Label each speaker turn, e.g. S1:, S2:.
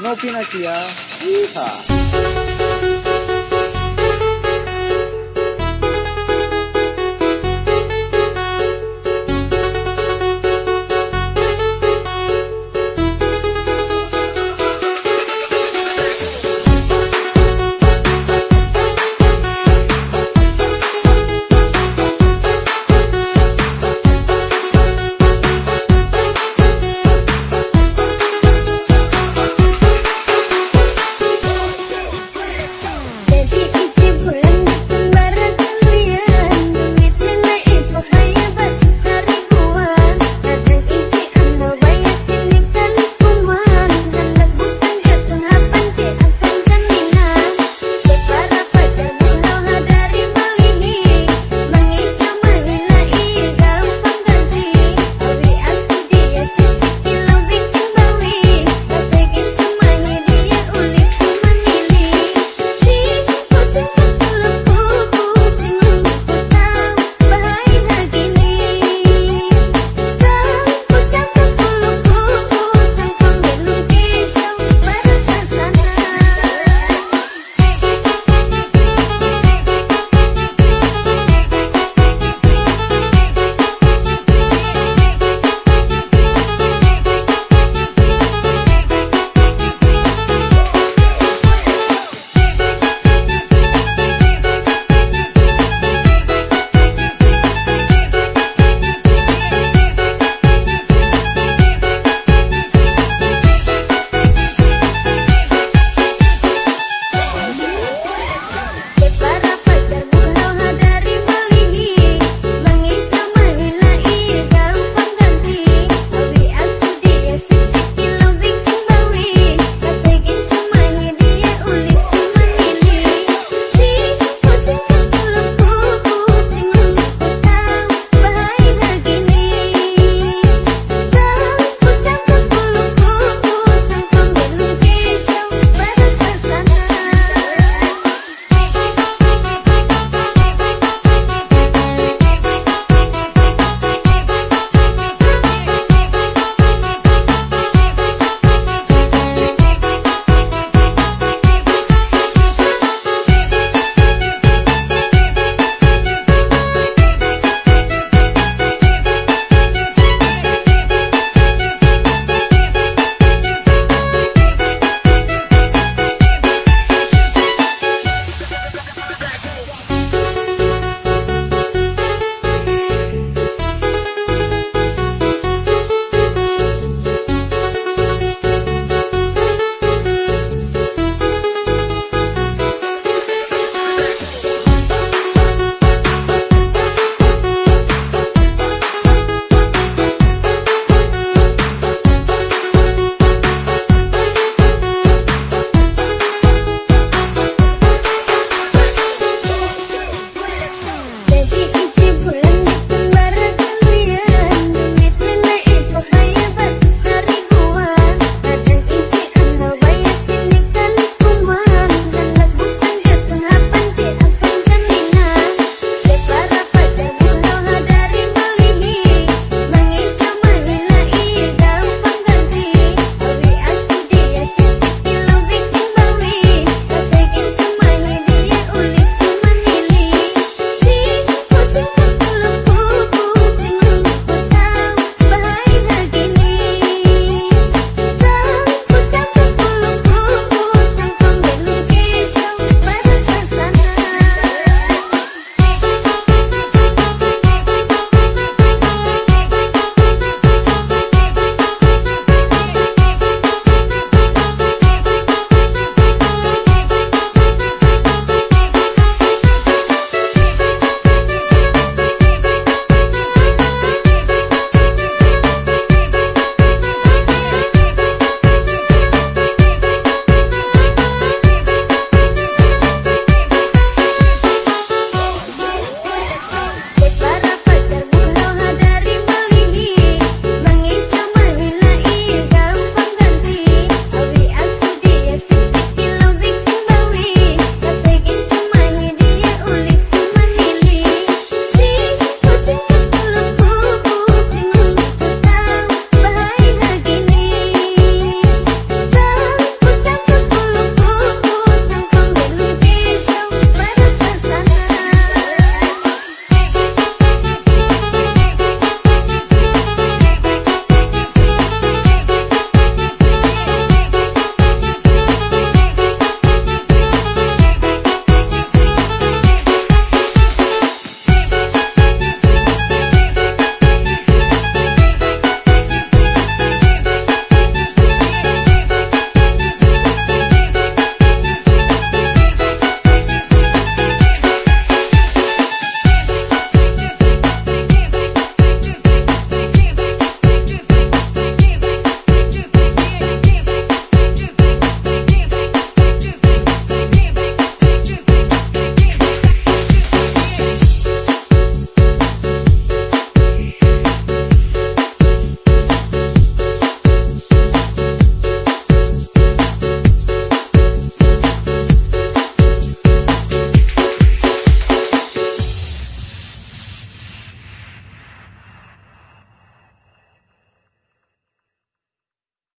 S1: No opina aquí, ah. Hija.